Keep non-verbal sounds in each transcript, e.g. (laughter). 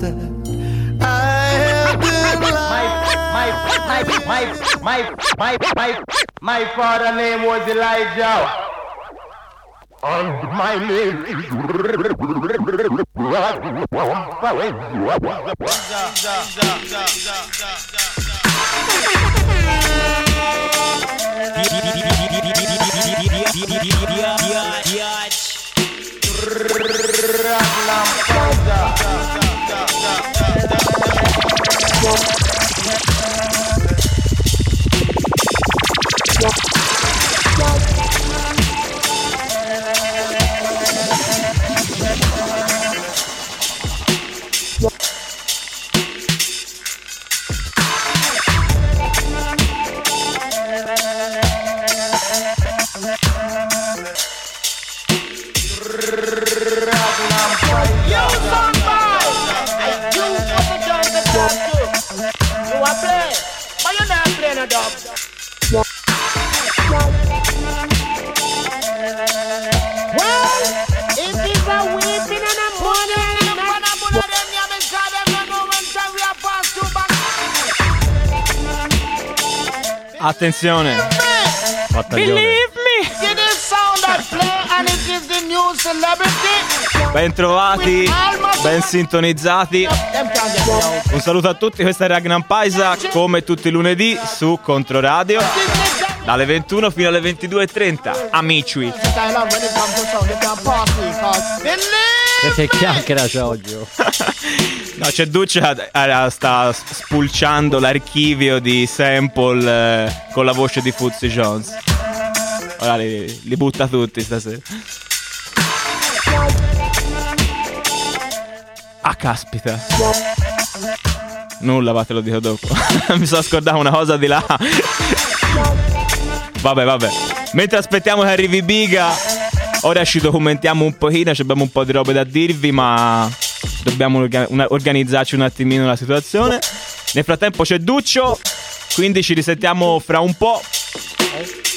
knows that I have been My, my, my, my, my, my, my father name was Elijah. And my name yeah dub. Attenzione! Believe me! Ben trovati, ben sintonizzati. Un saluto a tutti, questa è Ragnar Paisa, come tutti i lunedì su Controradio, dalle 21 fino alle 22.30. Amici. Che chiacchiera c'è oggi? (laughs) No, c'è Duccia sta spulciando l'archivio di sample eh, con la voce di Fuzzy Jones. Ora li, li butta tutti stasera. Ah, caspita. Nulla, va, te lo dico dopo. (laughs) Mi sono scordato una cosa di là. Vabbè, vabbè. Mentre aspettiamo che arrivi Biga, ora ci documentiamo un pochino, abbiamo un po' di robe da dirvi, ma dobbiamo organizzarci un attimino la situazione. Nel frattempo c'è Duccio, quindi ci risentiamo fra un po'.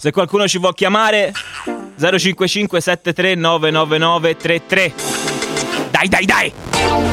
Se qualcuno ci vuole chiamare 055 73 999 33. Dai, dai, dai!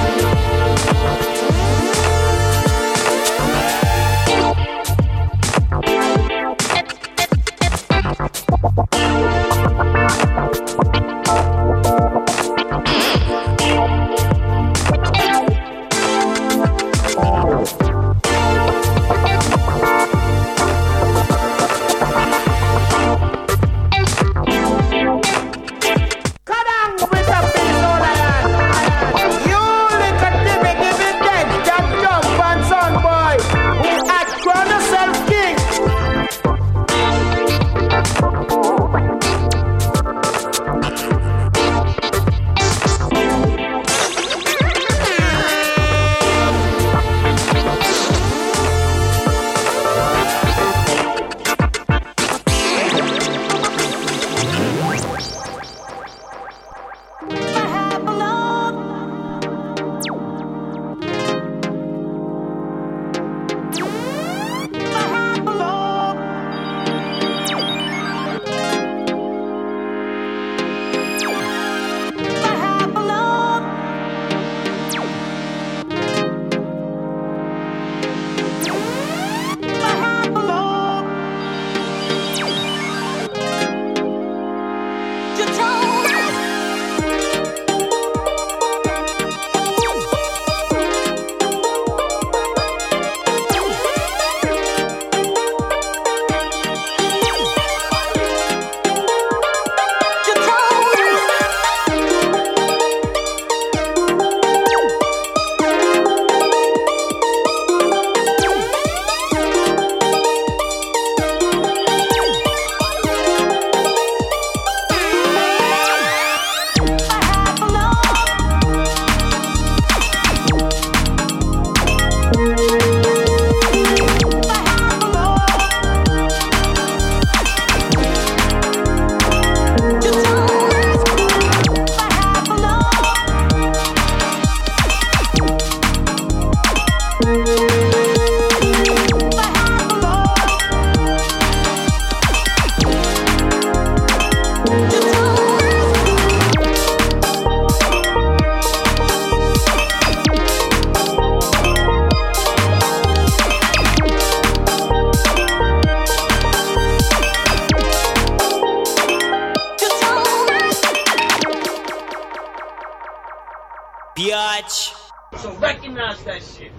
Recognize that shit.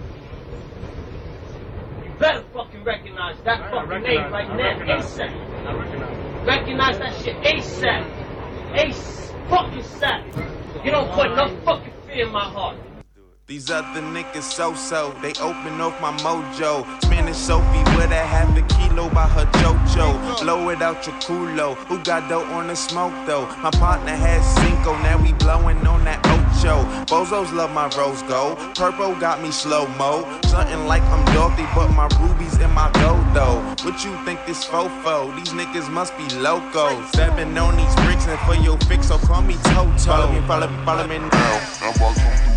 You better fucking recognize that fucking name right now, ASAP. Recognize that shit ASAP. Ace fucking sap. You don't put no fucking fear in my heart. These other niggas so-so, they open off my mojo. Spinning Sophie with a half a kilo by her JoJo. Blow it out your culo. Who got dough on the smoke though? My partner has Cinco, now we blowing on that Ocho. Bozos love my rose gold. Purple got me slow mo. Something like I'm Dorothy, but my rubies in my gold though. What you think this fofo? These niggas must be loco. Stepping on these bricks and for your fix, so call me Toto. Follow me, follow me, follow me now.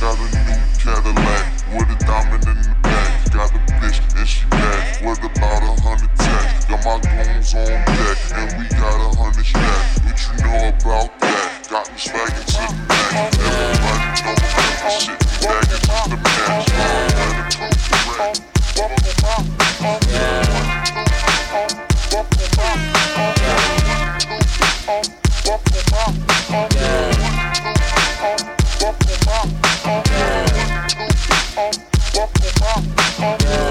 Got a new Cadillac with a diamond in the back. Got a bitch and she back with about a hundred tacks. Got my goons on deck and we got a hundred stacks. What you know about that? Got me swagging to the max. Everybody I'm the shit bagging to the Yes, we can. Thank you.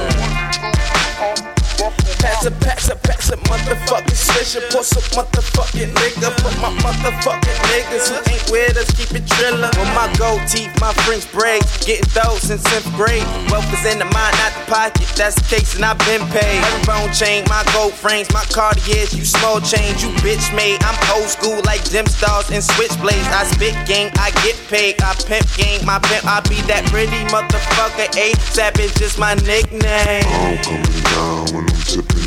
Pass it, pass it, pass it, motherfucking swisher. Pour some motherfucking nigga for my motherfucking niggas who ain't with us, keep it drillin'. With my gold teeth, my French braids, getting those since 10th grade. Wealth is in the mind, not the pocket. That's the case, and I've been paid. Every bone chain, my gold frames, my Cartiers, you small change, you bitch made. I'm old school like gym stars and switchblades. I spit game, I get paid. I pimp game, my pimp, I be that pretty motherfucker. A Savage is my nickname. I'm coming down when I'm sipping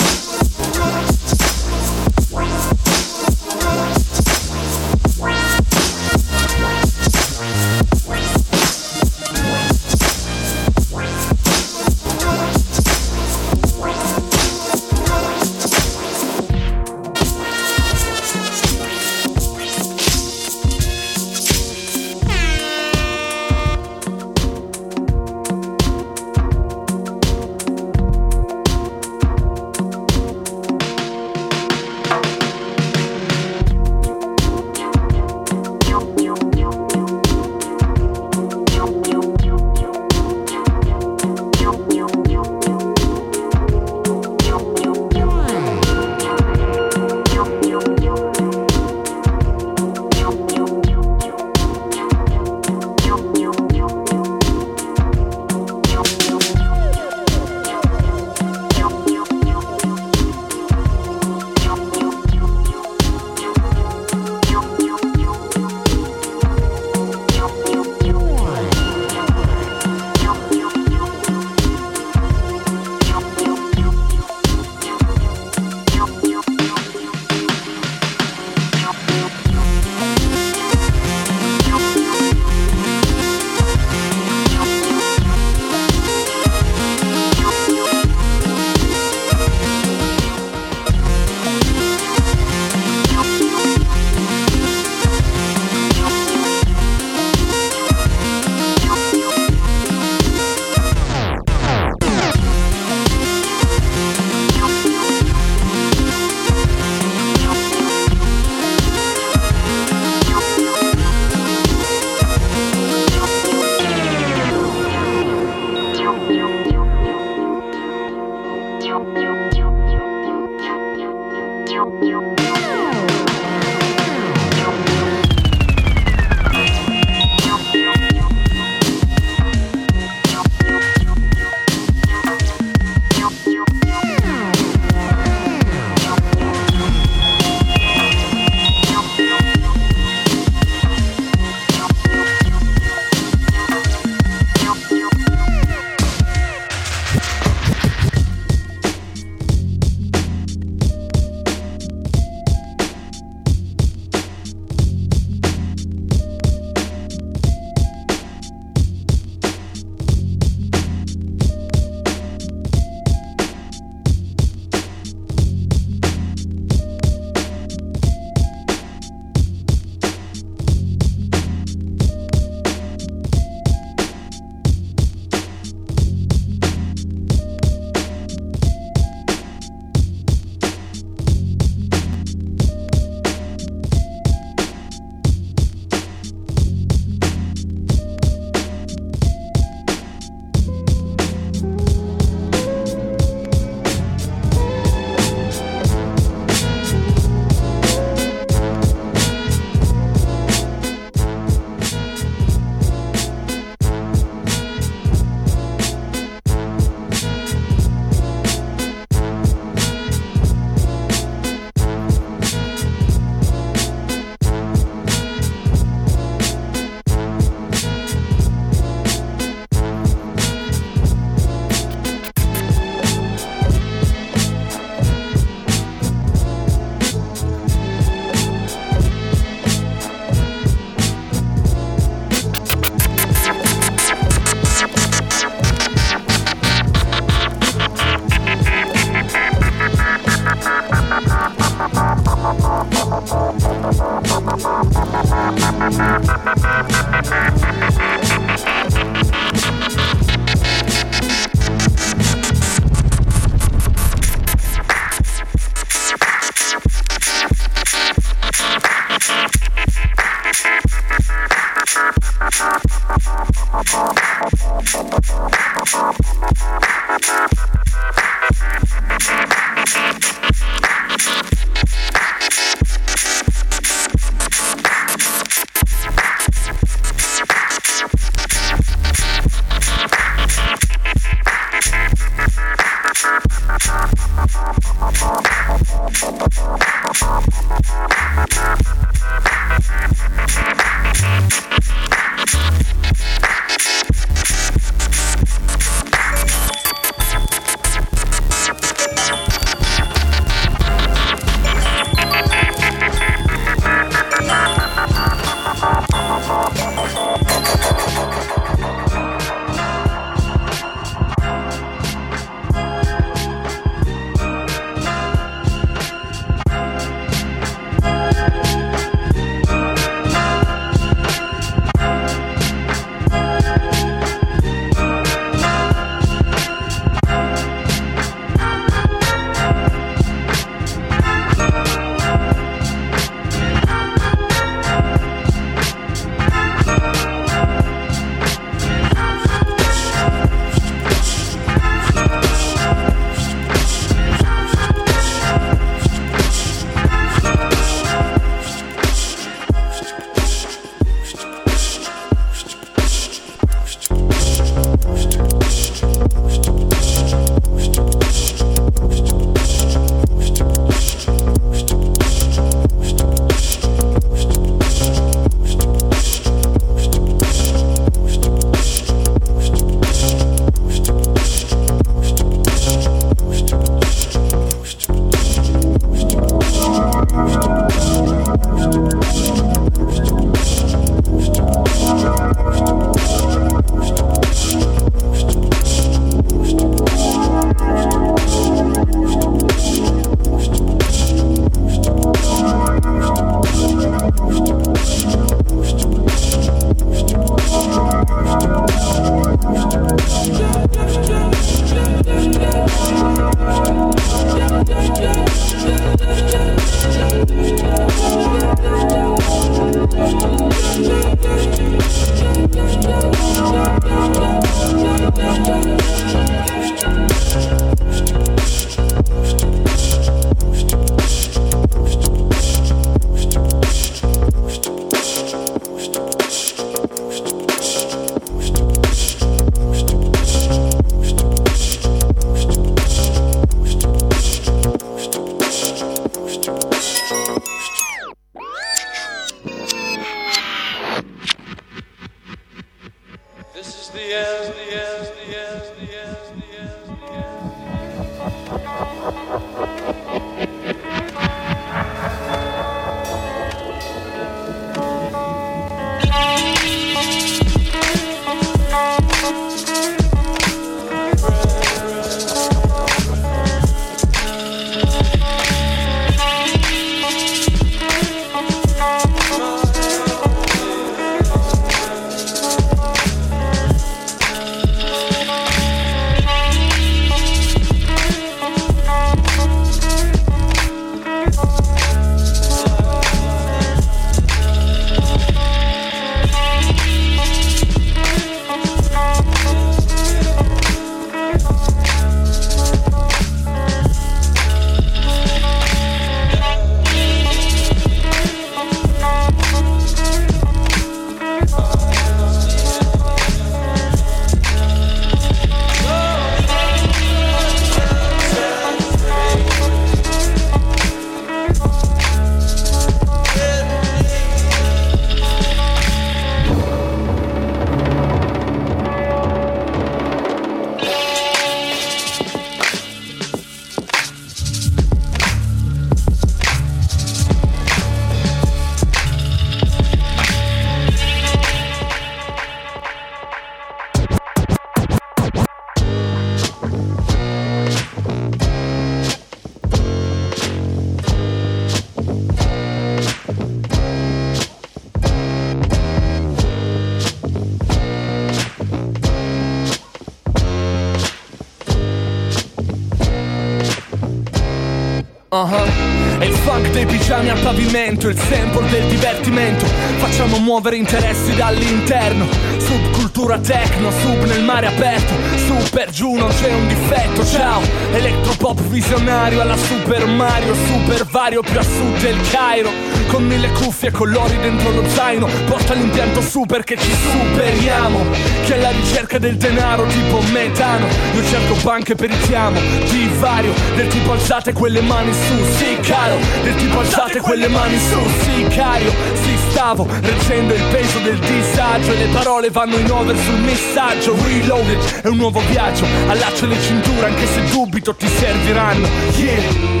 dei pigiami al pavimento, il sample del divertimento. Facciamo muovere interessi dall'interno. Subcultura techno, sub nel mare aperto. Su per giù non c'è un difetto, ciao. Elettropop visionario alla Super Mario, super vario più a sud del Cairo. Con mille cuffie e colori dentro lo zaino. Porta l'impianto super che ci superiamo. Che è la ricerca del denaro tipo metano. Io cerco banche per richiamo di vario. Del tipo alzate quelle mani su, sì caro. Del tipo alzate quelle mani su, sì cario. Sì stavo reggendo il peso del disagio. E le parole vanno in over sul messaggio. Reloaded è un nuovo viaggio. Allaccio le cinture anche se dubito ti serviranno. Yeah.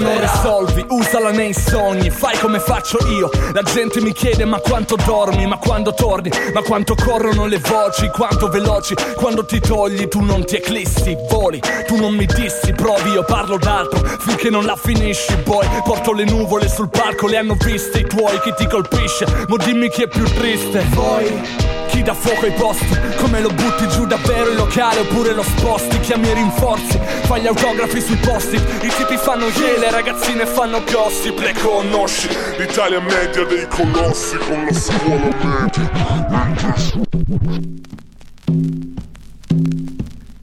Non risolvi, usala nei sogni, fai come faccio io. La gente mi chiede ma quanto dormi, ma quando torni, ma quanto corrono le voci, quanto veloci, quando ti togli tu non ti eclissi, voli, tu non mi dissi, provi, io parlo d'altro, finché non la finisci, poi porto le nuvole sul palco, le hanno viste i tuoi, chi ti colpisce, mo dimmi chi è più triste, voi. Chi dà fuoco ai posti, come lo butti giù davvero il locale oppure lo sposti, chiami i rinforzi, fai gli autografi sui posti, i tipi fanno ye, le ragazzine fanno gossip, le conosci. L'Italia media dei colossi con la scuola media.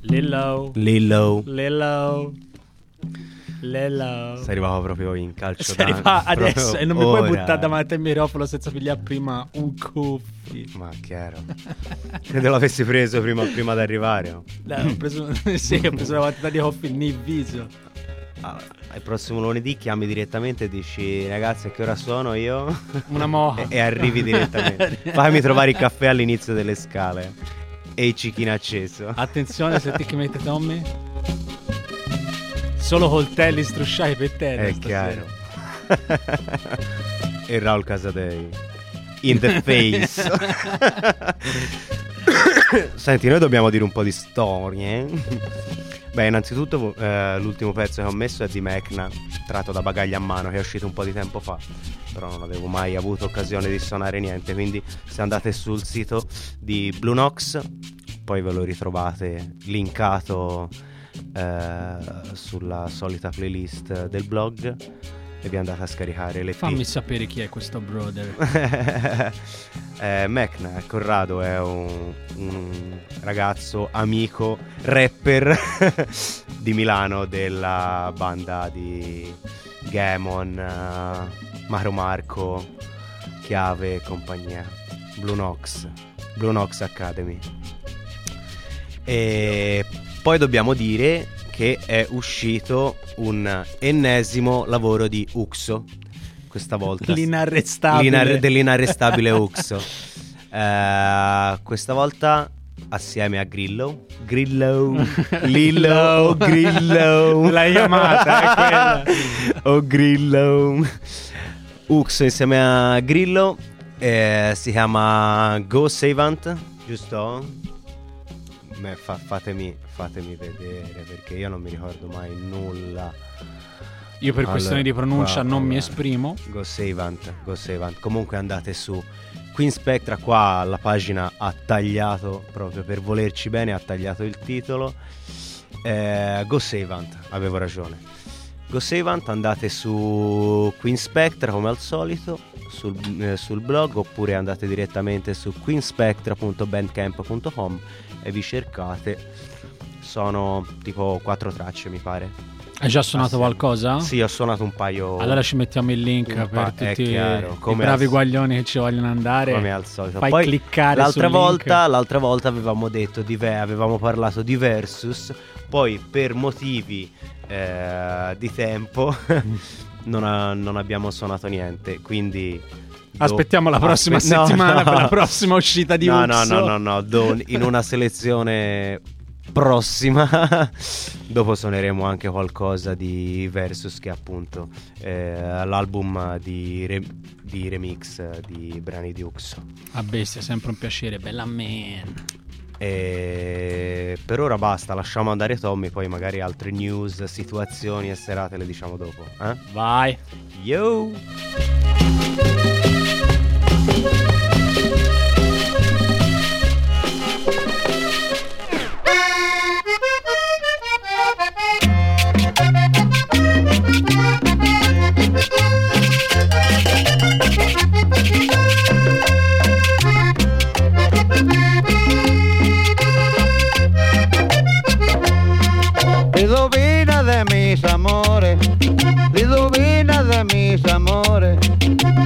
Lillo. Lillo. Lillo. Lillo. Sei arrivato proprio in calcio Si d'angolo, arriva adesso e non mi puoi ora. buttare davanti al microfono senza pigliare prima un cuffy. Ma chiaro. Credo l'avessi preso prima, prima di arrivare. Dai, ho preso, (laughs) sì, ho preso una quantità di coffee nel viso. Ah, il prossimo lunedì chiami direttamente e dici ragazzi a che ora sono io? Una moha. (laughs) e, e arrivi direttamente. (laughs) Fammi trovare il caffè all'inizio delle scale e il cicchino acceso. Attenzione, senti che mette Tommy. Solo coltelli strusciati per terra. È stasera. chiaro. e Raul Casadei. In the face. (laughs) Senti, noi dobbiamo dire un po' di storie. Beh, innanzitutto eh, l'ultimo pezzo che ho messo è di Mecna, tratto da Bagaglia a mano, che è uscito un po' di tempo fa. Però non avevo mai avuto occasione di suonare niente. Quindi se andate sul sito di Blue Nox, poi ve lo ritrovate linkato eh, sulla solita playlist del blog e vi andate a scaricare le Fammi sapere chi è questo brother. (laughs) eh, Mecna Corrado è un, un ragazzo amico rapper (laughs) di Milano della banda di Gamon, eh, Maro Marco, Chiave e compagnia. Blue Nox, Blue Nox Academy. E poi dobbiamo dire che è uscito un ennesimo lavoro di Uxo. Questa volta L'inarrestabile. L'inar- dell'inarrestabile Uxo. Eh, questa volta assieme a Grillo. Grillo. (laughs) Lillo. Grillo. (laughs) L'hai chiamata, è quella. (laughs) oh Grillo. Uxo insieme a Grillo. eh, si chiama Go Savant, giusto? Beh, fa- fatemi, fatemi vedere perché io non mi ricordo mai nulla. Io per Allora, questioni di pronuncia qua, non mi allora. esprimo. Go Savant, Go Savant. Comunque andate su Queen Spectra, qua la pagina ha tagliato, proprio per volerci bene, ha tagliato il titolo. Eh, Go Savant, avevo ragione. Go Savant, andate su Queen Spectra come al solito, sul, eh, sul blog, oppure andate direttamente su queenspectra.bandcamp.com e vi cercate. Sono tipo quattro tracce, mi pare. Hai già suonato Ah, qualcosa? Sì, ho suonato un paio. Allora ci mettiamo il link per pa- è tutti chiaro, i bravi al- guaglioni che ci vogliono andare. come al solito. Fai Poi cliccare l'altra volta, link. l'altra volta avevamo detto avevamo parlato di Versus, poi per motivi eh, di tempo (laughs) non, ha- non abbiamo suonato niente, quindi do- Aspettiamo la prossima Aspe- no, settimana no. per la prossima uscita di no, Uxo. No, no, no, no, do- in una selezione prossima (laughs) dopo suoneremo anche qualcosa di Versus che è appunto eh, l'album di, re- di remix di brani di Uxo. A bestia, sempre un piacere, bella man. E per ora basta, lasciamo andare Tommy, poi magari altre news, situazioni e serate le diciamo dopo. Eh? Vai. Yo!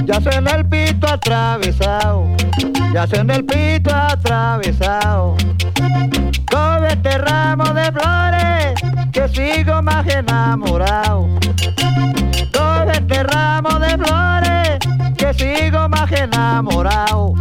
Ya se en el pito atravesado, ya se en el pito atravesado. Todo este ramo de flores, que sigo más enamorado. Todo este ramo de flores, que sigo más enamorado.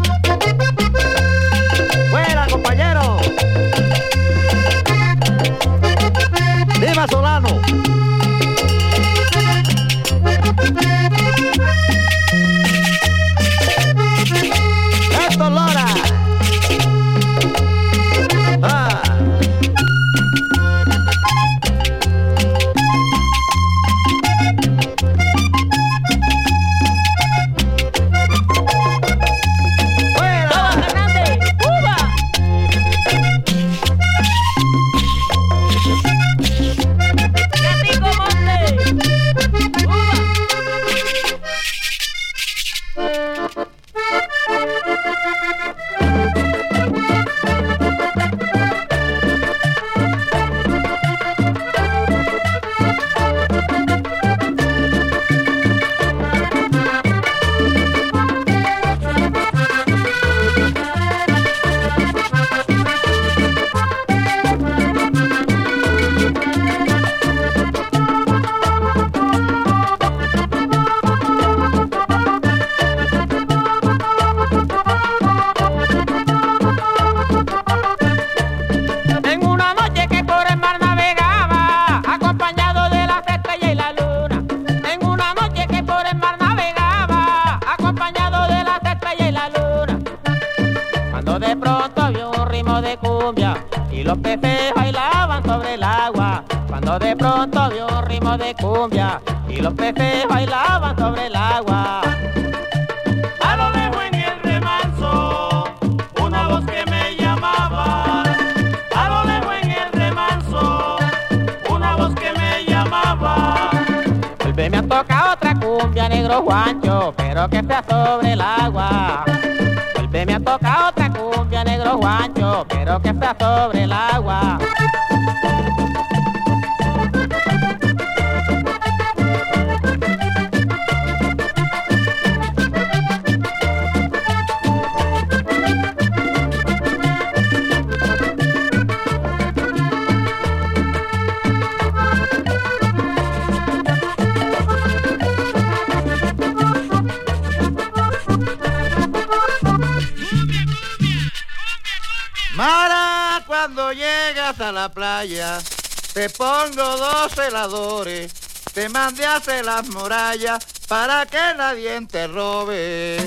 Pronto vio un ritmo de cumbia y los peces bailaban sobre el agua. Cuando de pronto vio un ritmo de cumbia y los peces bailaban sobre el agua. A lo lejos en el remanso, una voz que me llamaba. A lo lejos en el remanso, una voz que me llamaba. Vuelveme a tocar otra cumbia, negro Juancho, pero que sea sobre el agua. Vuelveme a tocar los guanchos, pero que está sobre el agua. Te pongo dos heladores, te mandé a hacer las murallas para que nadie te robe.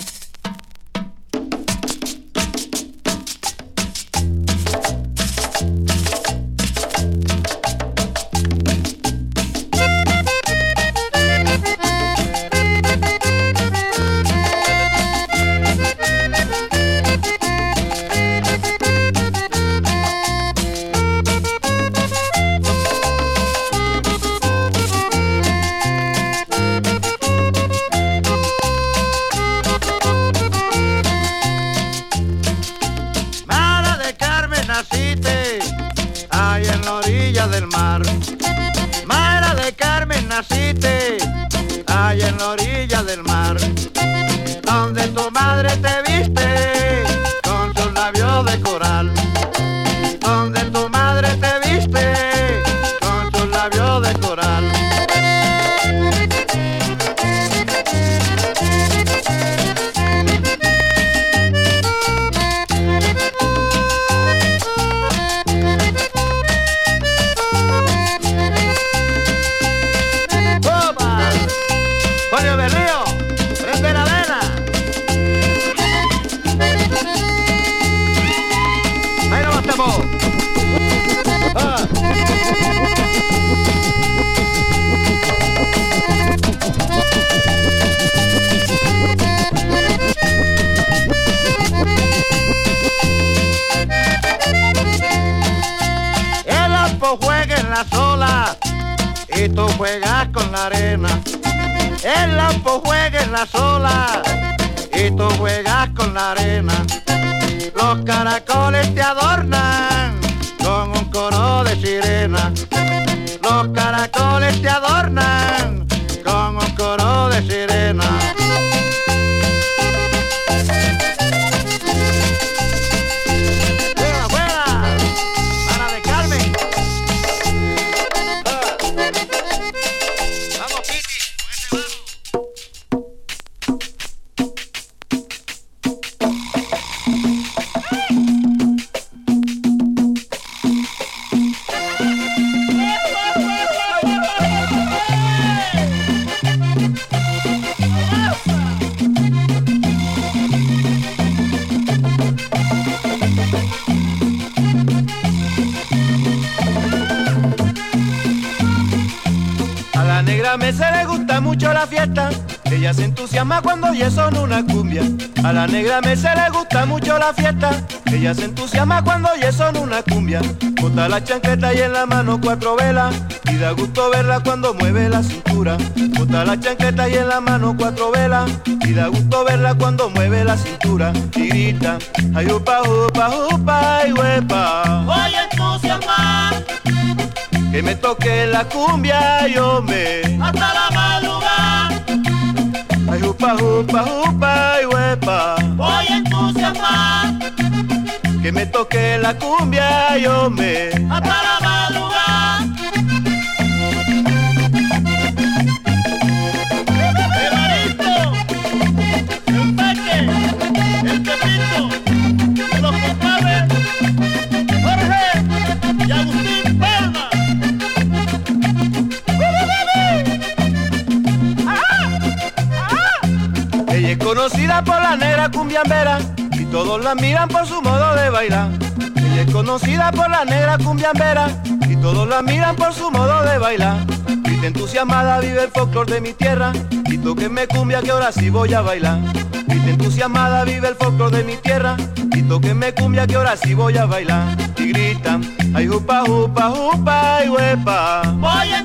Juegas con la arena. El lampo juega en la sola y tú juegas con la arena. Los caracoles te adornan con un coro de sirena. La negra mesa le gusta mucho la fiesta. Ella se entusiasma cuando oye son una cumbia. Bota la chancleta y en la mano cuatro velas. Y da gusto verla cuando mueve la cintura. Bota la chancleta y en la mano cuatro velas. Y da gusto verla cuando mueve la cintura. Y grita, ay upa upa upa y huepa. Voy a entusiasmar Que me toque la cumbia yo me. hasta la madrugada. Ay upa upa upa y huepa. Voy a entusiasmar Que me toque la cumbia yo me. hasta la la negra cumbiambera y todos la miran por su modo de bailar. Ella es conocida por la negra cumbiambera y todos la miran por su modo de bailar. Grita entusiasmada vive el folclor de mi tierra y tóquenme cumbia que ahora sí voy a bailar. Grita entusiasmada vive el folclor de mi tierra y tóquenme cumbia que ahora sí voy a bailar. Y gritan, ay jupa jupa jupa y huepa. Voy a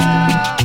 lá.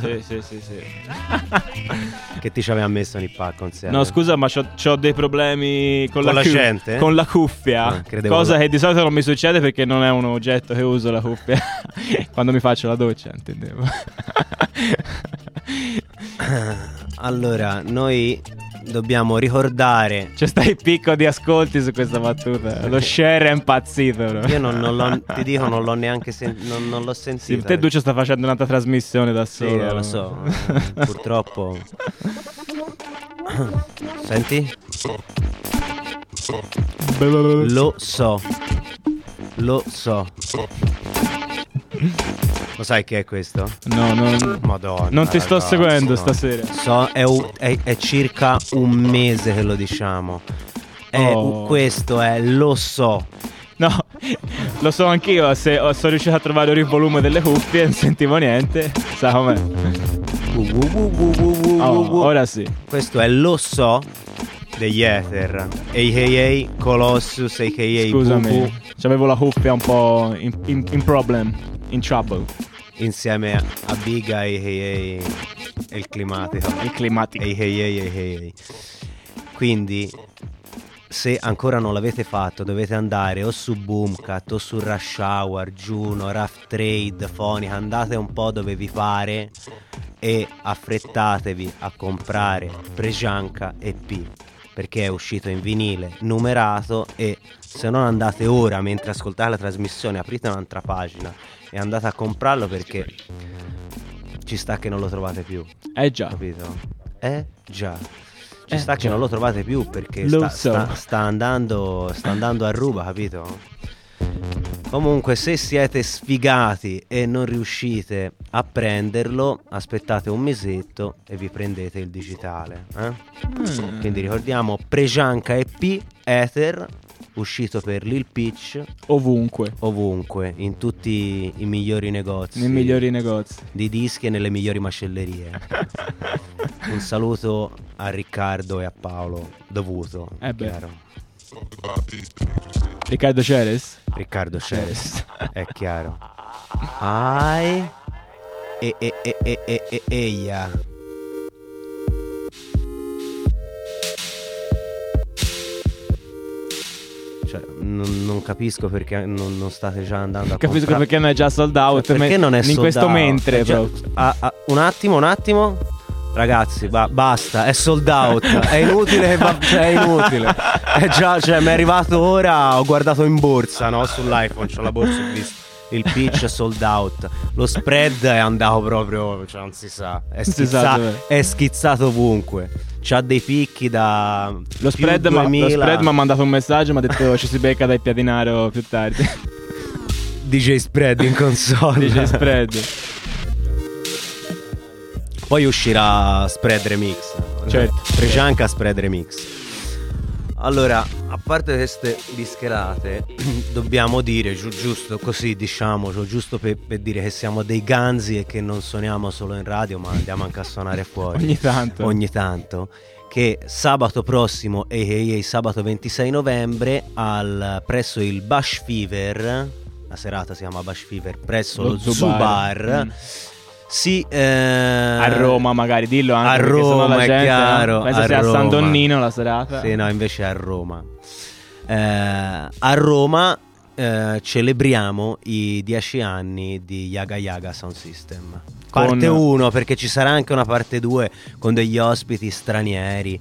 Sì, sì, sì, che ti ci aveva messo nel pacco insieme? No, scusa, ma c'ho dei problemi con, Con la cu- gente? con la cuffia. Ah, cosa che di solito non mi succede perché non è un oggetto che uso la cuffia (laughs) quando mi faccio la doccia, intendevo. Allora, noi dobbiamo ricordare. C'è sta il picco di ascolti su questa battuta. Lo share è impazzito. bro. Io non, non l'ho, ti dico, non l'ho neanche sen- non, non l'ho Sì, sentito. te Duccio sta facendo un'altra trasmissione da Sì, solo. eh, lo so. Purtroppo. Senti? Lo so. Lo so. Lo sai che è questo? No, non, Madonna. non ti sto ragazzi, seguendo no. stasera. So, è, un- è- è circa un mese che lo diciamo. È- Oh. Questo è lo so. No, (laughs) lo so anch'io. Se oh, sono riuscito a trovare il volume delle cuffie, non sentivo niente. Sa com'è? Oh, ora sì. Questo è Lo So degli Ether, a.k.a. Colossus, a.k.a. Scusami, Bubu, c'avevo la cuffia un po' in, in- in problem, in trouble. insieme a, a Biga, a.k.a. il climatico. Il climatico. A.k.a. a.k.a. Quindi, se ancora non l'avete fatto, dovete andare o su Boomcat o su Rush Hour, Juno, Rough Trade, Fonica, andate un po' dove vi pare e affrettatevi a comprare Prejanka EP perché è uscito in vinile numerato e se non andate ora mentre ascoltate la trasmissione aprite un'altra pagina e andate a comprarlo perché ci sta che non lo trovate più Eh già. capito? Eh già ci Eh sta che già. non lo trovate più perché sta, so. sta- sta andando sta andando a ruba capito? Comunque, se siete sfigati e non riuscite a prenderlo, aspettate un mesetto e vi prendete il digitale. eh? Mm. Quindi ricordiamo Prejanka EP Ether, uscito per Lil Peach Ovunque. ovunque, in tutti i migliori negozi. Nei migliori negozi. Di dischi e nelle migliori macellerie. (laughs) un saluto a Riccardo e a Paolo, dovuto. Eh beh. chiaro. Riccardo Ceres? Riccardo Ceres, (laughs) è chiaro. Ai e e e e e e eia. Non, non capisco perché non, non state già andando a Capisco comprare. perché non è già sold out. Cioè, perché me- non è In sold questo out? mentre È già- proprio. ah, ah, un attimo, un attimo. Ragazzi, ba- basta, è sold out. È inutile, va- cioè, è inutile. È già, cioè, mi è arrivato ora. Ho guardato in borsa, no? Sull'iPhone, c'ho la borsa, ho visto. Il pitch è sold out. Lo spread è andato proprio, cioè, non si sa. È, si schizza- sa dov'è. è schizzato ovunque. C'ha dei picchi da. Lo spread, ma- lo 2000. spread mi ha mandato un messaggio. Mi ha detto ci si becca dai Piadinaro più tardi. (laughs) DJ Spread in console. DJ spread. Poi uscirà Spread Remix. Certo. Prejanka Spread Remix. Allora, a parte queste discherate, (clears throat) dobbiamo dire, giu- giusto così diciamo, giusto per, per dire che siamo dei ganzi e che non suoniamo solo in radio, ma andiamo anche a suonare fuori. Ogni tanto. Ogni tanto. Che sabato prossimo, a.k.a. sabato 26 novembre, al, presso il Bash Fever, la serata si chiama Bash Fever, presso lo, Lo Zubar. Zubar, Mm. Si... eh, A Roma, magari, dillo anche. a Roma, la è gente, chiaro, no? Pensa a sia a San Roma. Donnino la serata. Sì, no, invece è a Roma. Eh, a Roma eh, celebriamo i dieci anni di Yaga Yaga Sound System. Parte Con- 1 perché ci sarà anche una parte 2 con degli ospiti stranieri.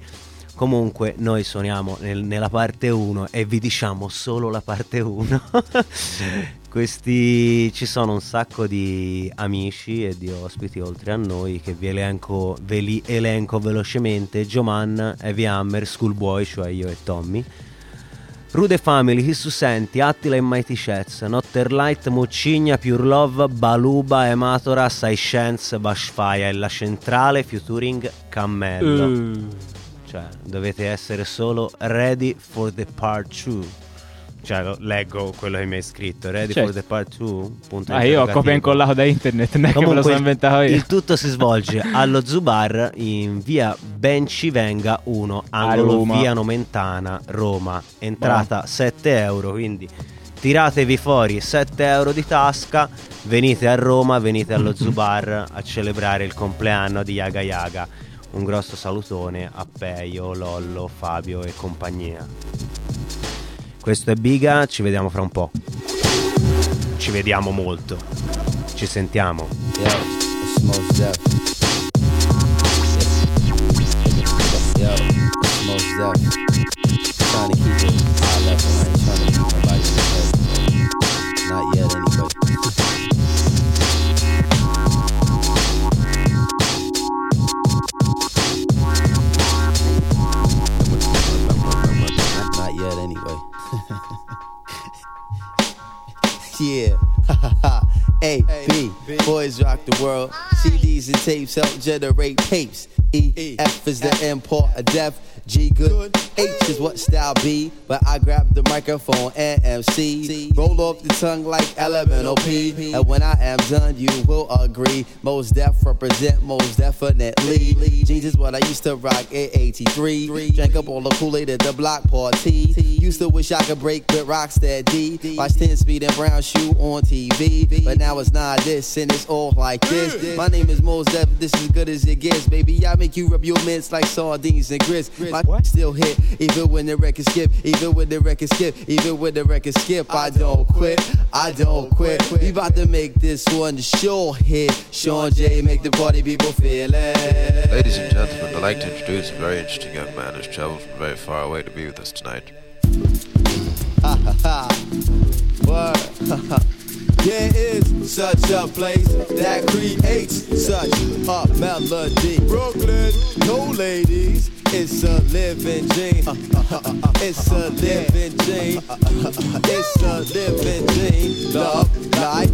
Comunque noi suoniamo nel- nella parte 1 e vi diciamo solo la parte 1. (laughs) Questi ci sono un sacco di amici e di ospiti oltre a noi che vi elenco, ve li elenco velocemente. Joman, Heavy Hammer, Schoolboy, cioè io e Tommy. Rude Family, Hissusenti, Attila e Mighty Chats, Notterlight, Muccigna, Pure Love, Baluba, Ematora, Science, Bashfire e la centrale featuring Cammello. Uh. Cioè, dovete essere solo ready for the part 2. Cioè, leggo quello che mi hai scritto, ready Certo. for the part 2? Punto Ah, io ho copia e incollato da internet, non è che me lo Comunque sono il- inventato io. Il tutto si svolge allo Zubar in via Bencivenga 1, angolo via Nomentana, Roma. Entrata 7 euro, quindi tiratevi fuori 7 euro di tasca, venite a Roma, venite allo (laughs) Zubar a celebrare il compleanno di Yaga Yaga. Un grosso salutone a Peio, Lollo, Fabio e compagnia. Questo è Biga, ci vediamo fra un po'. Ci vediamo molto. Ci sentiamo. It's Mos 哈哈哈。B, boys rock the world. CDs and tapes help generate tapes. E F is the import of death. G good. H is what style B. But I grab the microphone and MC. Roll off the tongue like elemental P. And when I am done, you will agree. Most deaf represent most definitely. Jeans is what I used to rock at 83. Drank up all the Kool-Aid at the block party. Used to wish I could break with Rockstead D. Watch 10 speed and brown shoe on TV. But now it's not this and it's all like this. My name is Mos Def, this is good as it gets, baby. I make you rub your mints like sardines and grits. My still hit, even when the record skip, even when the record skip, even when the record skip. I don't quit, I don't quit. We about to make this one sure hit. Sean J, make the party people feel it. Ladies and gentlemen, I'd like to introduce a very interesting young man who's traveled from very far away to be with us tonight. Ha ha ha. Word. (laughs) There is such a place that creates such a melody. Brooklyn, no ladies, it's a living dream. Uh, uh, uh, it's a living dream. It's a living dream. Love like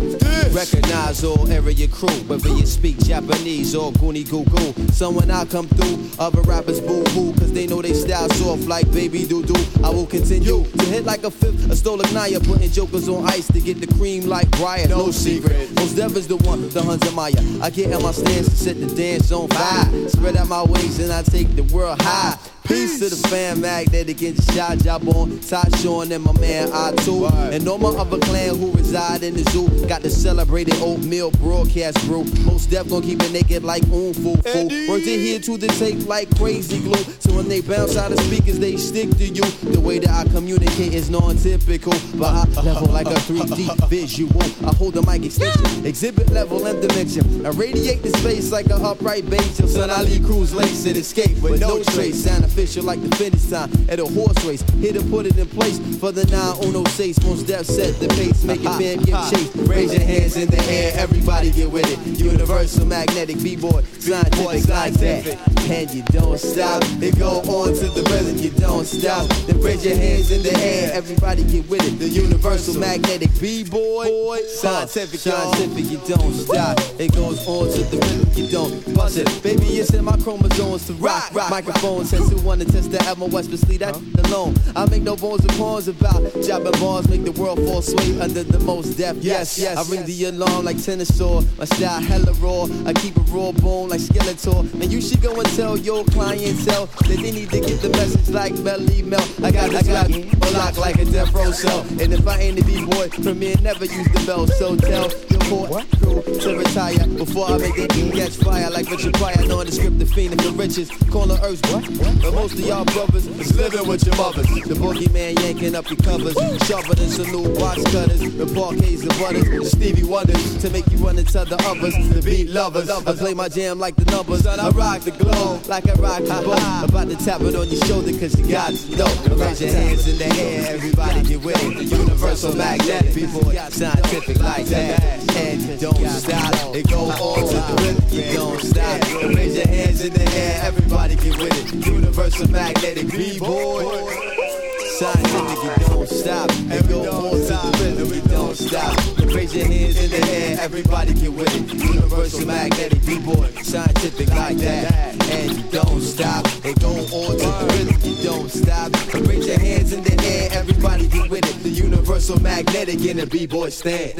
recognize all area crew, whether you speak Japanese or Goonie Goo Goo. So when I come through, other rappers boo hoo, cause they know they style soft like baby doo doo. I will continue to hit like a fifth, a stolen Naya, putting jokers on ice to get the cream like Brian. No secret. Most Dev is the one, the Hunter Maya. I get in my stance and set the dance on fire. Spread out my wings and I take the world high. Peace to the fan magnetic and shot job on top Sean and my man I2 and all my other clan who reside in the zoo got the celebrated oatmeal broadcast brew. Most def gon' keep it naked like oom foo foo. Work it here to the tape like crazy glue. So when they bounce out of speakers, they stick to you. The way that I communicate is non-typical, but I (laughs) level like a 3D visual. I hold the mic extension, exhibit level and dimension. I radiate the space like a upright. Till son, I lead cruise lace and escape with no trace. Sound official like the finish time at a horse race. Here to put it in place for the 906. Most def set the pace, make it fam get chase. Raise your hands in the air, everybody get with it. Universal magnetic b-boy, scientific like that. And you don't stop, it go on to the rhythm, you don't stop. Then raise your hands in the air, everybody get with it. The universal magnetic b-boy, scientific, scientific, you don't stop. It goes on to the rhythm, you don't bust it. Baby, it's in my chromosomes to rock. Microphone says who wanna test the Emma West, but leave that alone. I make no bones and pawns about jobbing bars, make the world fall sway under the most depth. Yes, yes. I ring the alarm like tennis sword. My style hella raw. I keep a raw bone like Skeletor. And you should go and tell your clientele that they need to get the message like Melly Mel. I got this lock, lock like a death row cell. And if I ain't a B-boy, Premier never use the bell. So tell your court crew to retire before I make it catch fire like Richard Pryor. Knowing the script, the fiend, and the riches. Call the earth what? Most of y'all brothers is living with your mothers. The boogeyman yanking up your covers. Sharper some new box cutters. The parquets, the butters, Stevie Wonders. To make you run into the others. The beat lovers. I play my jam like the numbers. I rock the glow like I rock the boat. About to tap it on your shoulder cause you got to know. Raise your hands in the air, everybody get with it. The universal magnetic. People scientific like that. And you don't stop. It go on to the rhythm. You don't stop. Raise your hands in the air, everybody get with it. Universal magnetic B-boy. Scientific, you don't stop. It go on the rhythm. You don't stop. Raise your hands in the air, everybody get with it. Universal magnetic B-boy. Scientific like that. And you don't stop. It go on to the rhythm. You don't stop. Raise your hands in the air, everybody get with it. The universal magnetic in the B-boy stance.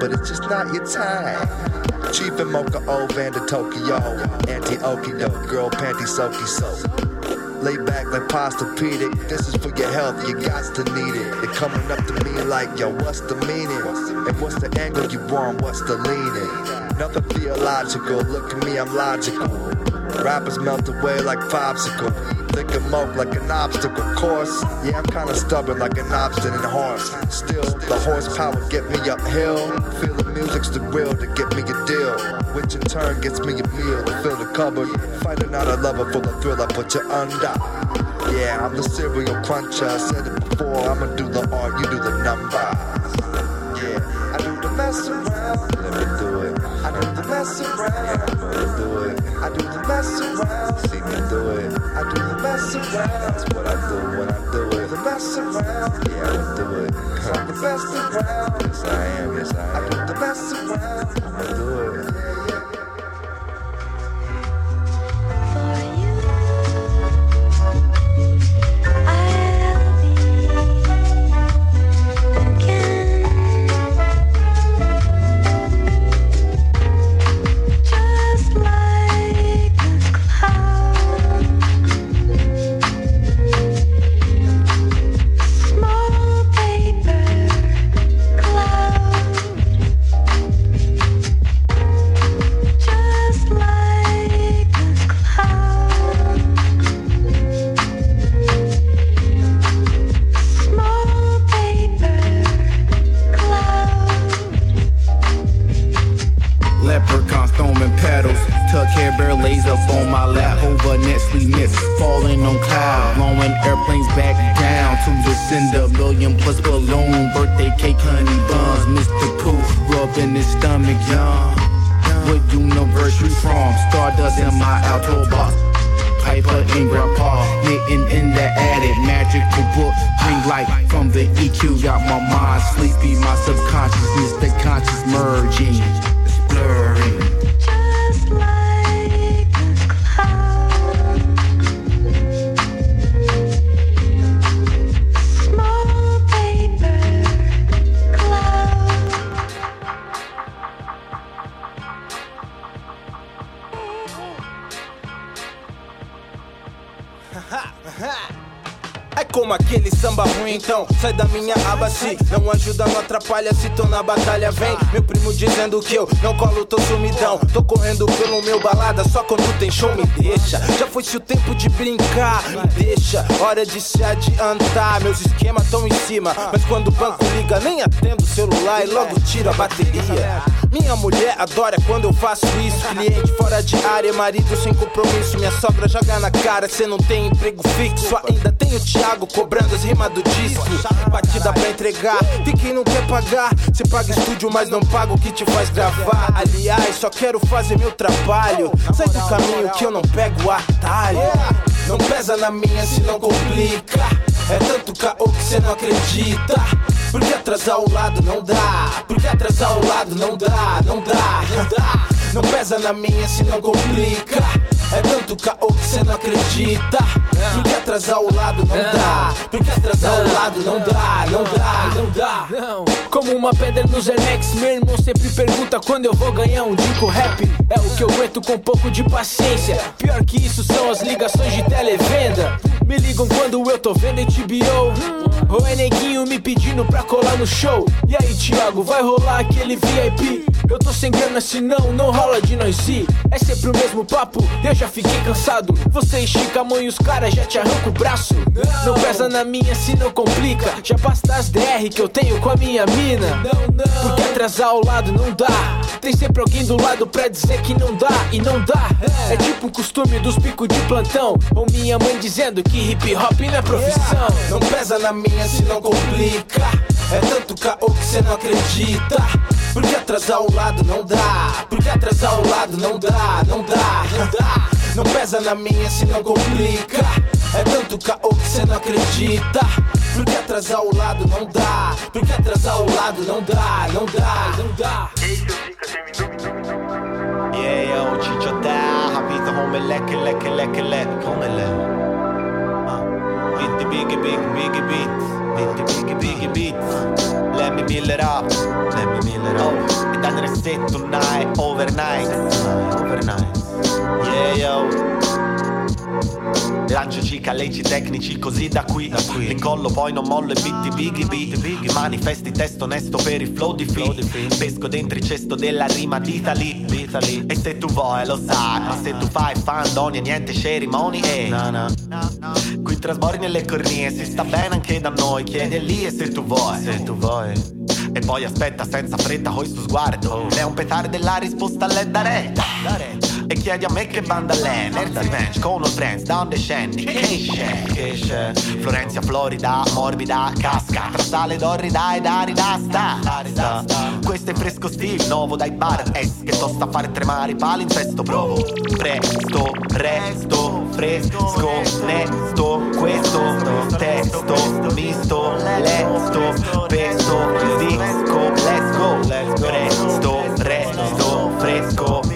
But it's just not your time. Chief and Mocha O Vander Tokyo, anti Okido, girl panty soaky soap. Lay back like pastapedic. This is for your health, you got to need it. They're coming up to me like, yo, what's the meaning? And what's the angle you want? What's the leaning? Nothing theological. Look at me, I'm logical. Rappers melt away like popsicle. Think of moke like an obstacle course. Yeah, I'm kinda stubborn like an obstinate horse. Still, the horsepower get me uphill. Feel the music's the real to get me a deal. Which in turn gets me a meal to fill the cupboard. Finding out a lover full of thrill, I put you under. Yeah, I'm the serial cruncher. I said it before, I'ma do the art, you do the number. Yeah, I do the mess around. Let me do it. I do the mess around. I'm gonna do it. I do the mess around. See me do it. I do mess around. That's what I do when I do it. The mess around. Yeah, I do it. Cause I'm the best around. Yes, I am. Yes, I am. I do the best around. Da minha aba se não ajuda, não atrapalha. Se tô na batalha, vem meu primo dizendo que eu não colo, tô sumidão. Tô correndo pelo meu balada, só quando tem show me deixa. Já foi-se o tempo de brincar, me deixa. Hora de se adiantar, meus esquemas tão em cima. Mas quando o banco liga, nem atendo o celular e logo tiro a bateria. Minha mulher adora quando eu faço isso. Cliente fora de área, marido sem compromisso. Minha sogra joga na cara, cê não tem emprego fixo. Ainda tem o Thiago cobrando as rimas do disco. Batida pra entregar, quem não quer pagar. Cê paga estúdio, mas não paga o que te faz gravar. Aliás, só quero fazer meu trabalho. Sai do caminho que eu não pego atalho. Não pesa na minha se não complica. É tanto caô que cê não acredita. Porque atrasar o lado não dá. Porque atrasar o lado não dá, não dá, não dá. Não pesa na minha se não complica. É tanto tanto caô que cê não acredita. Porque atrasar o lado não dá. Porque atrasar o lado não dá, não dá, não dá. Como uma pedra no Zenex, meu irmão sempre pergunta quando eu vou ganhar um disco rap. É o que eu aguento com um pouco de paciência. Pior que isso são as ligações de televenda. Me ligam quando eu tô vendo HBO. Ou é neguinho me pedindo pra colar no show. E aí, Thiago, vai rolar aquele VIP? Eu tô sem grana, senão não rola de nós ir. É sempre o mesmo papo, eu já fiquei cansado. Você estica a mão e os caras já te arrancam o braço. Não pesa na minha se não complica. Já basta as DR que eu tenho com a minha mina. Porque atrasar ao lado não dá. Tem sempre alguém do lado pra dizer que não dá e não dá. É tipo o costume dos picos de plantão. Ou minha mãe dizendo que hip hop não é profissão. Não pesa na minha se não complica. É tanto caô que cê não acredita. Porque atrasar o lado não dá. Porque atrasar o lado não dá, não dá, não dá. Não pesa na minha se não complica. É tanto caô que cê não acredita. Porque atrasar o lado não dá. Porque atrasar o lado não dá, não dá, não dá. Yeah, yo, Chicho där, han visar honom läcker, läcker, läcker, läcker, kom eller? Bitte, biggie, big, biggie beat. Bitte, biggie, biggie beat. Let me mill it up. Let me mill it up. E dal reset tonight, overnight. Overnight. Yeah, yo. Lancio cica, leggi tecnici così da qui, L'incollo poi non mollo e bitti bighi beat Manifesti testo onesto per il flow di fi. Pesco dentro il cesto della rima d'Italy E se tu vuoi lo sai Ma se tu fai fandonia niente cerimonie. Eh. Qui trasbordi nelle cornie Si sta bene anche da noi. Chiedi lì e se tu vuoi. Se tu vuoi e poi aspetta senza fretta coi suo sguardo È un petare della risposta alle da retta. E chiedi a me che banda l'è Nerds Revenge con uno trance da onde scendi. Che esce, Florenzia Florida, morbida, casca. Tra sale d'orrida ed arida sta, sta Questo è fresco stile, nuovo dai bar. Es che tosta a fare tremare i palinsesto Provo. Presto, resto, fresco, nesto Questo testo, misto, lesto Pesto, disco, let's go Presto, resto, fresco,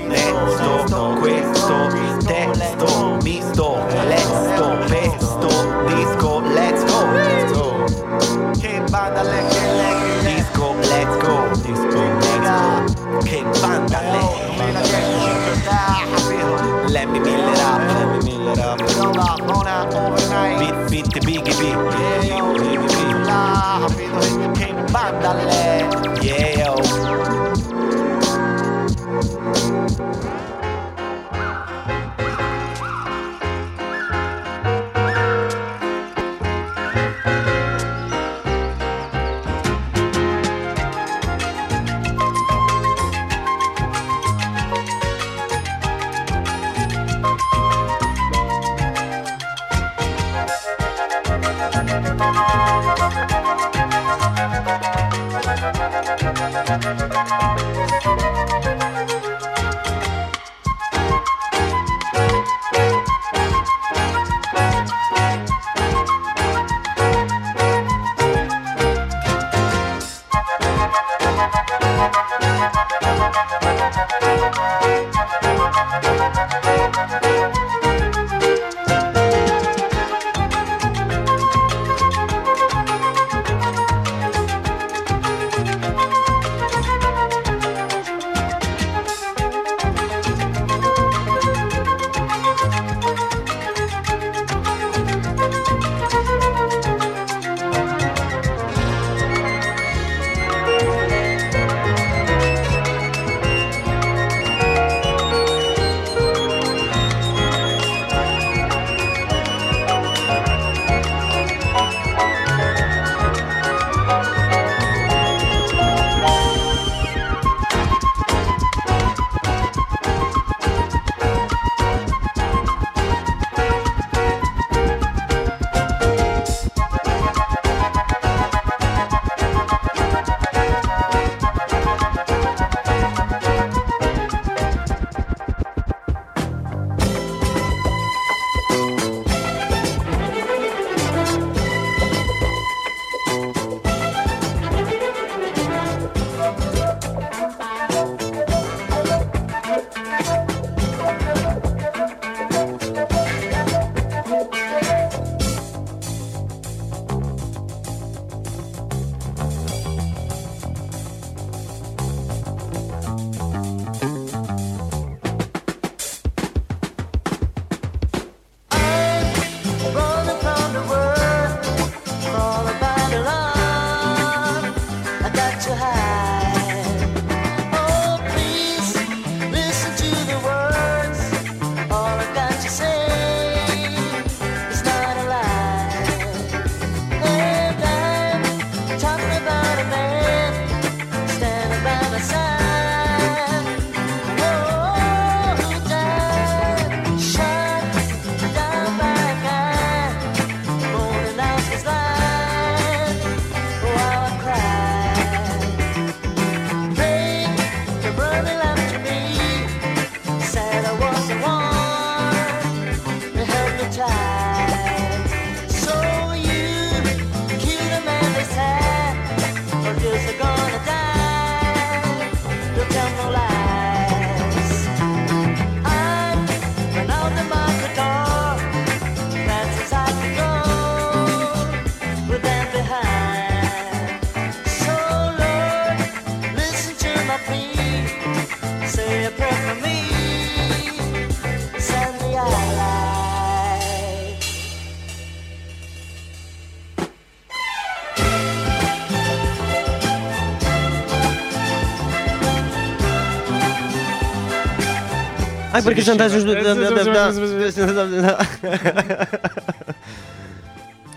Ah, perché sono andato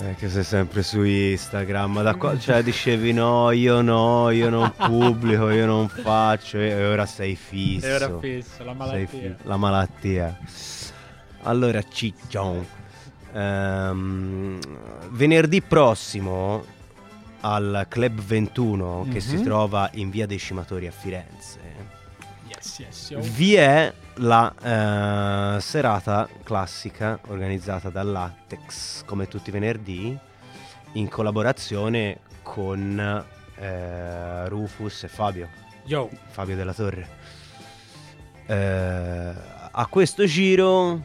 Eh, che sei sempre su Instagram, da qua, cioè dicevi no, io no, io non pubblico, io non faccio, e ora sei fisso. E ora fisso, la malattia. fi- la malattia. Allora, Ciccion, ehm, venerdì prossimo al Club 21 che si Mhm. trova in via dei Scimatori a Firenze Yes, yes, vi è la eh, serata classica organizzata dall'Attex come tutti i venerdì in collaborazione con eh, Rufus e Fabio Yo. Fabio della Torre Eh, a questo giro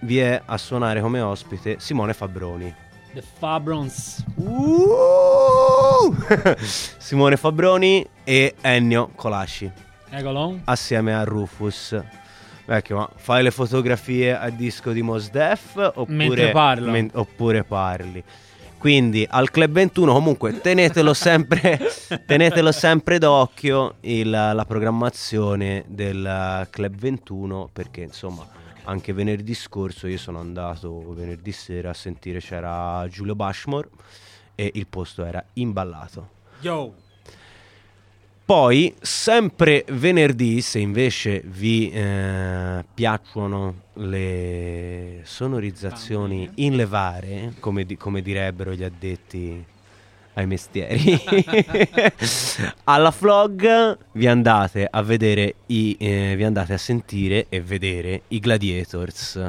vi è a suonare come ospite Simone Fabroni The Fabrons. Uh! (laughs) Simone Fabroni e Ennio Colasci Eccolo. assieme a Rufus. Vecchio, ma fai le fotografie a disco di Mos Def oppure, Mentre parlo. men- oppure parli? Quindi al Club 21 comunque tenetelo sempre, (laughs) tenetelo sempre d'occhio il- la programmazione del Club 21 perché insomma anche venerdì scorso io sono andato venerdì sera a sentire c'era Giulio Bashmore e il posto era imballato. Yo. Poi, sempre venerdì, se invece vi eh, piacciono le sonorizzazioni in levare, come, di- come direbbero gli addetti ai mestieri, (laughs) alla vlog vi andate a vedere, i, eh, vi andate a sentire e vedere i Gladiators.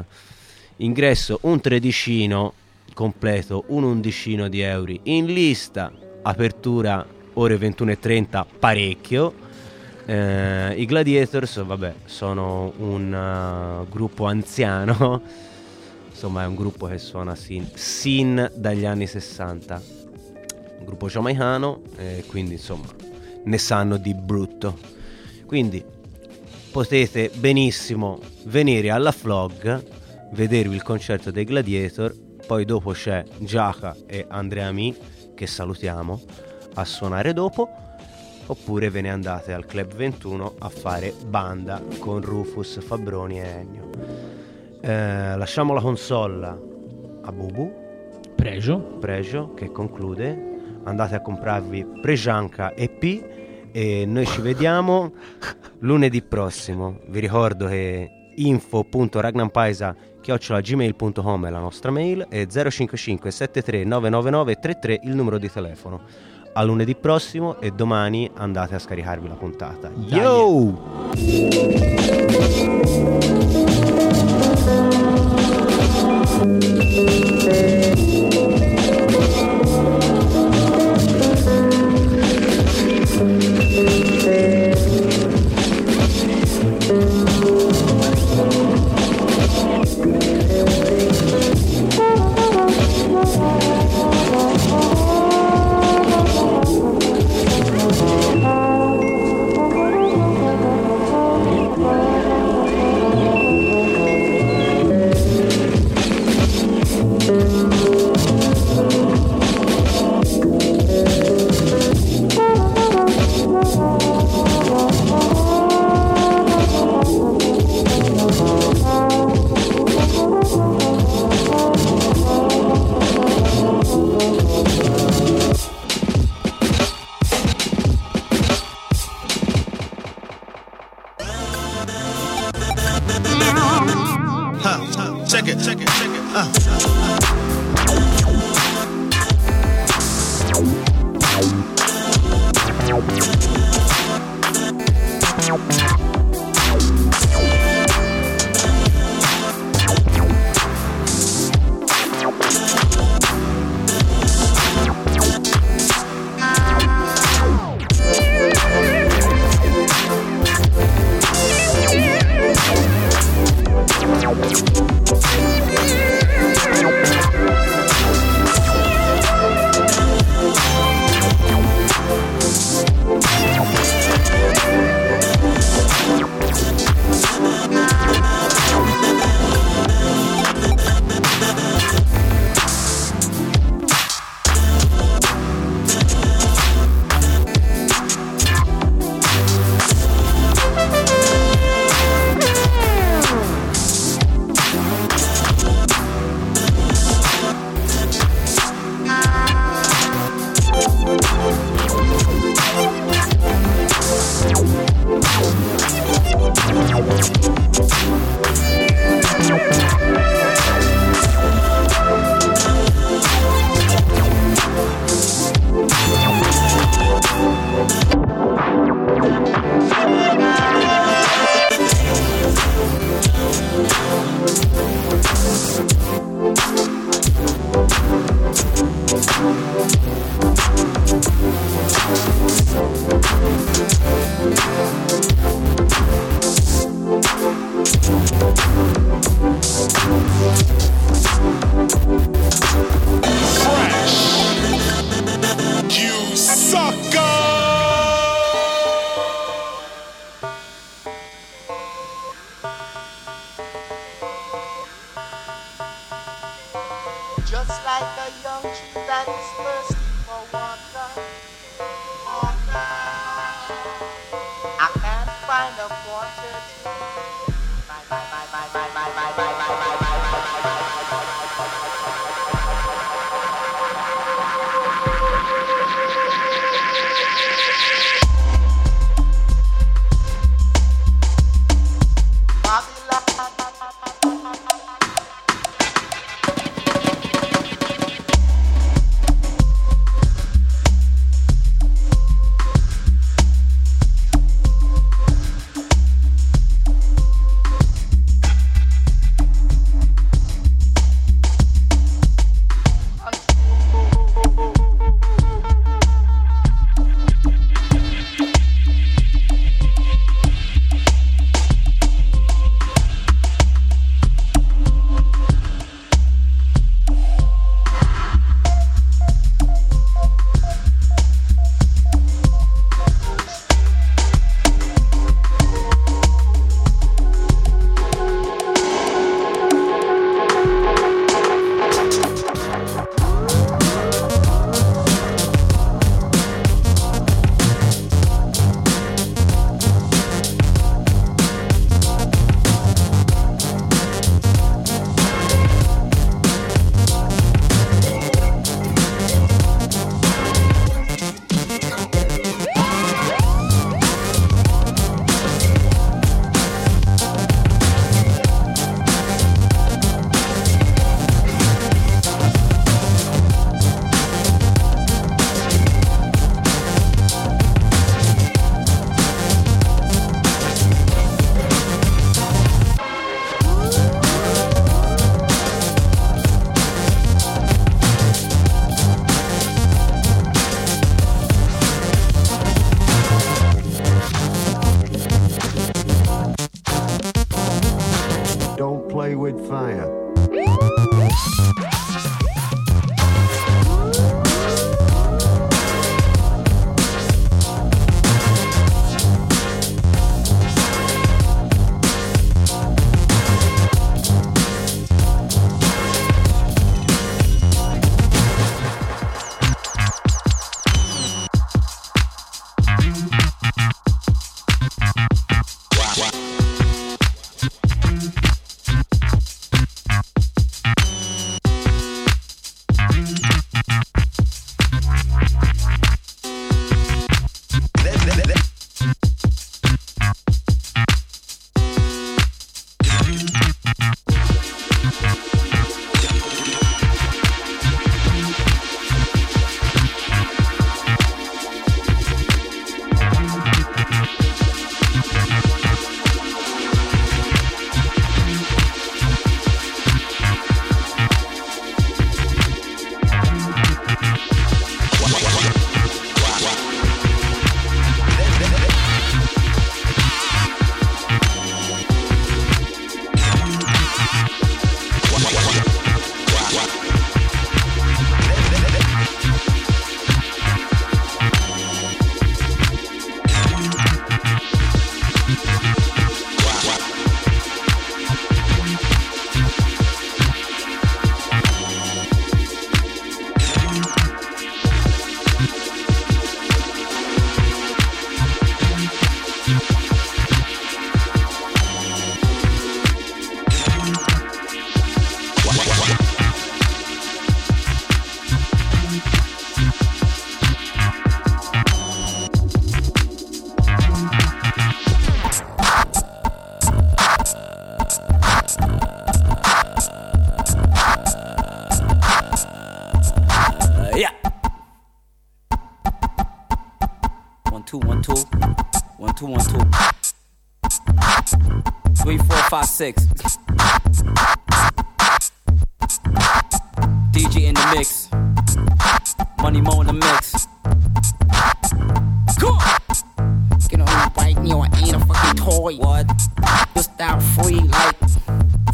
Ingresso un tredicino completo, un undicino di euro in lista, apertura ore 21.30 parecchio. Eh, I Gladiators, vabbè, sono un eh, gruppo anziano, (laughs) insomma è un gruppo che suona sin, sin dagli anni 60, un gruppo giamaicano, eh, quindi insomma ne sanno di brutto. Quindi potete benissimo venire alla vlog, vedervi il concerto dei Gladiator, poi dopo c'è Giaca e Andrea Mi, che salutiamo, a suonare dopo, oppure ve ne andate al Club 21 a fare banda con Rufus, Fabroni e Ennio. Eh, lasciamo la console a Bubu. Pregio. Pregio, che conclude. Andate a comprarvi Pregianca EP e noi ci vediamo (laughs) lunedì prossimo. Vi ricordo che info.ragnampaisa gmail.com è la nostra mail e 055 73 999 33 il numero di telefono. A lunedì prossimo e domani andate a scaricarvi la puntata. Yo! Huh, Bye.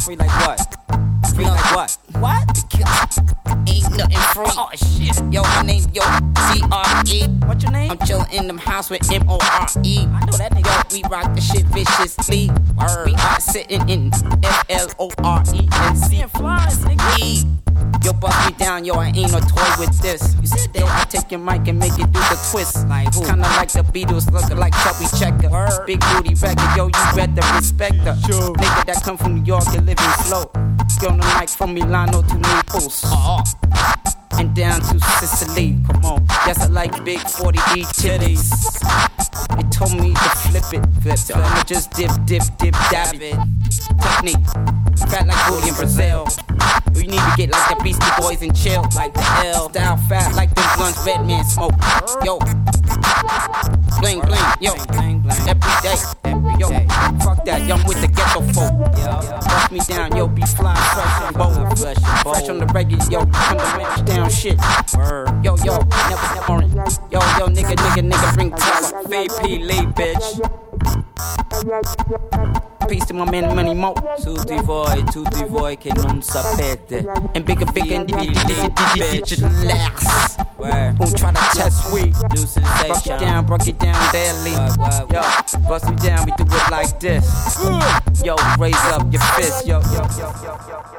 Free like what? Free like what? what? Ain't nothing free. Oh shit. Yo, my name yo C R E. What your name? I'm chillin' in them house with M O R E. I know that nigga. Yo, we rock the shit viciously. We are sitting in F L O R E and C Seeing flies, nigga. E. Yo, bust me down, yo, I ain't no toy with this. You said that I take your mic and make it do the twist. Like who? Kinda like the Beatles, lookin' like Chubby Checker. Big booty record, yo, you better respect her. Nigga that come from New York and live in slow. Get on the mic from Milano to Naples. Uh-huh. Thank you. And down to Sicily. Come on. Yes, I like big 40D titties. It told me to flip it. Flip it. I'ma just dip, dip, dip, dab it. Technique. Fat like booty in Brazil. You need to get like the Beastie Boys and chill. Like the L. Style fat like them blunts red man smoke. Yo. Bling, bling. Yo. Every day. Yo. Fuck that. Yo, I'm with the ghetto folk. Bust me down. Yo, be fly, fresh and bold. Fresh on the regular. Yo, come the match down shit. Yo, yo. Never, never. orange. Yo, yo, nigga, nigga, nigga, bring terror. VP, lead, bitch. Peace to my man Money Mo. Tutti voi, tutti voi che non sapete. And bigger, bigger, bitch. Relax. Won't try to test we. Broke it down, broke it down daily. Yo, bust me down, we do it like this. Yo, raise up your fist. Yo, yo, yo, yo, yo, yo.